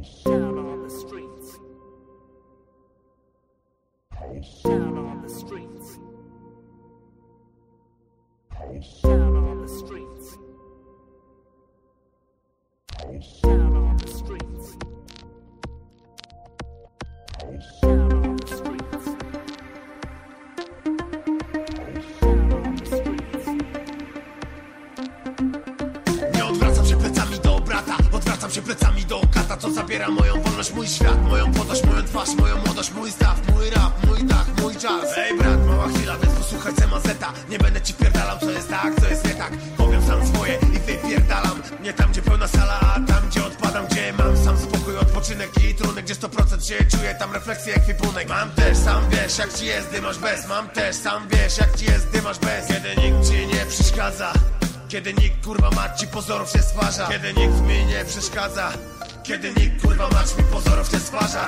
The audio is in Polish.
On the on the on the on the on the. Nie odwracam się plecami do brata Odwracam się plecami moją wolność, mój świat Moją podłość, moją twarz, moją młodość Mój staw, mój rap, mój dach, mój czas. Ej brat, mała chwila, więc posłuchaj Mazeta Nie będę ci pierdalał, co jest tak, co jest nie tak. Powiem sam swoje i wypierdalam. Nie tam, gdzie pełna sala, a tam, gdzie odpadam Gdzie mam sam spokój, odpoczynek i trunek Gdzie 100% się czuję, tam refleksję, ekwipunek. Mam też, sam wiesz, jak ci jest, gdy masz bez. Mam też, sam wiesz, jak ci jest, gdy masz bez. Kiedy nikt ci nie przeszkadza kiedy nikt kurwa mać ci pozorów się stwarza. Kiedy nikt mi nie przeszkadza kiedy nikt kurwa mać mi pozorów nie stwarza